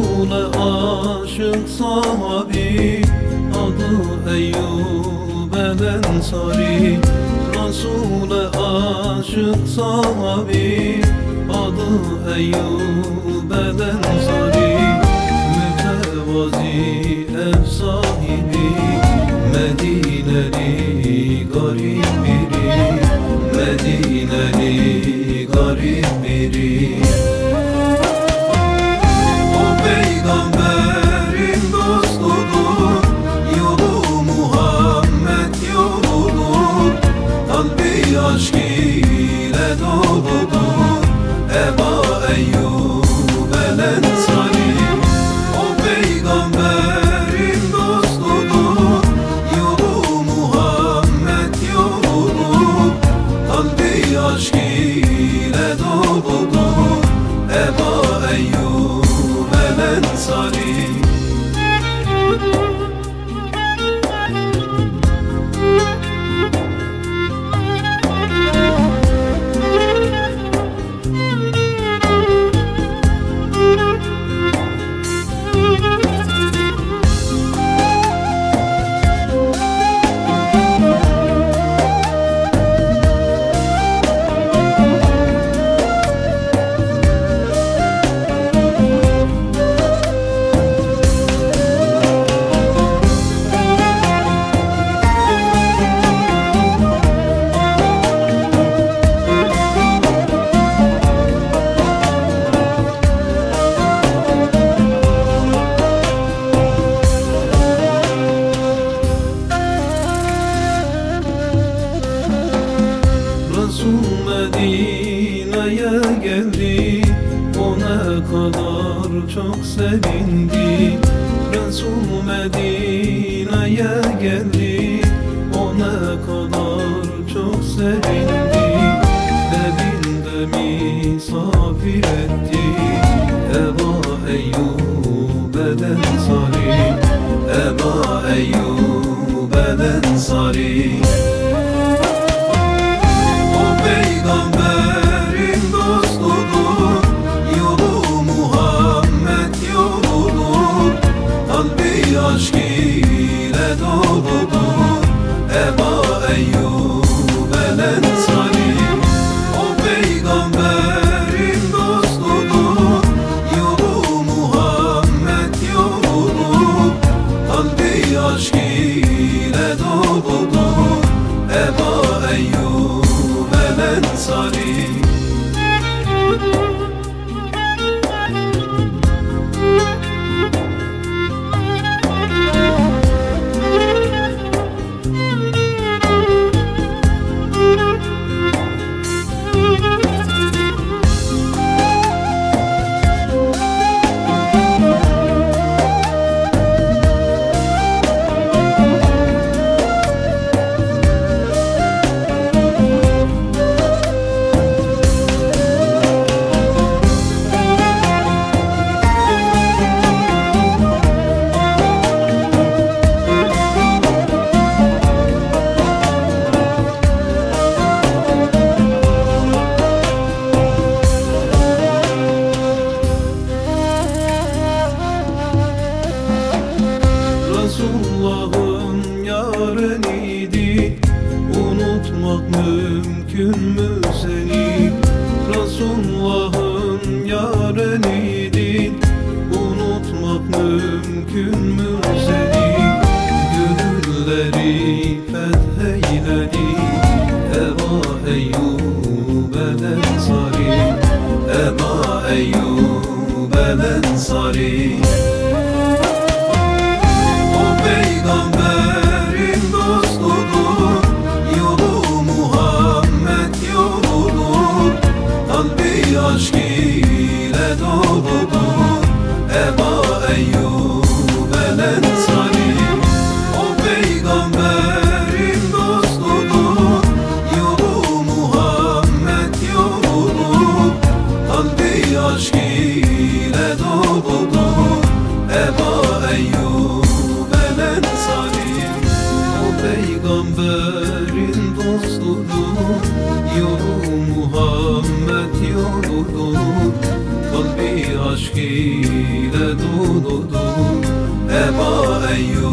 Resul'e aşık sahabi. Adı Eyyub el Ensari Resul'e aşık sahabi. Adı Eyyub el Ensari Mütevazi ev sahibi. Medineli garip biri. Medineli garip biri el Medine'ye geldi O ne kadar çok sevindi. Resul Medine'ye geldi O ne kadar çok sevindi. Evinde misafir etti Eba Eyyub el Ensari Eba Eyyub el Ensari Eyyub Mümkün mü seni Resulullah'ın yareniydin. Unutmak mümkün mü seni Gönülleri fetheyledin. Eba Eyyub el Ensari Eba Eyyub el Ensari aşk ile doludur. Eba Eyyub el peygamberin dostudur Yolu Muhammed yoludur Kalbi aşk ile doludur. Eba Eyyub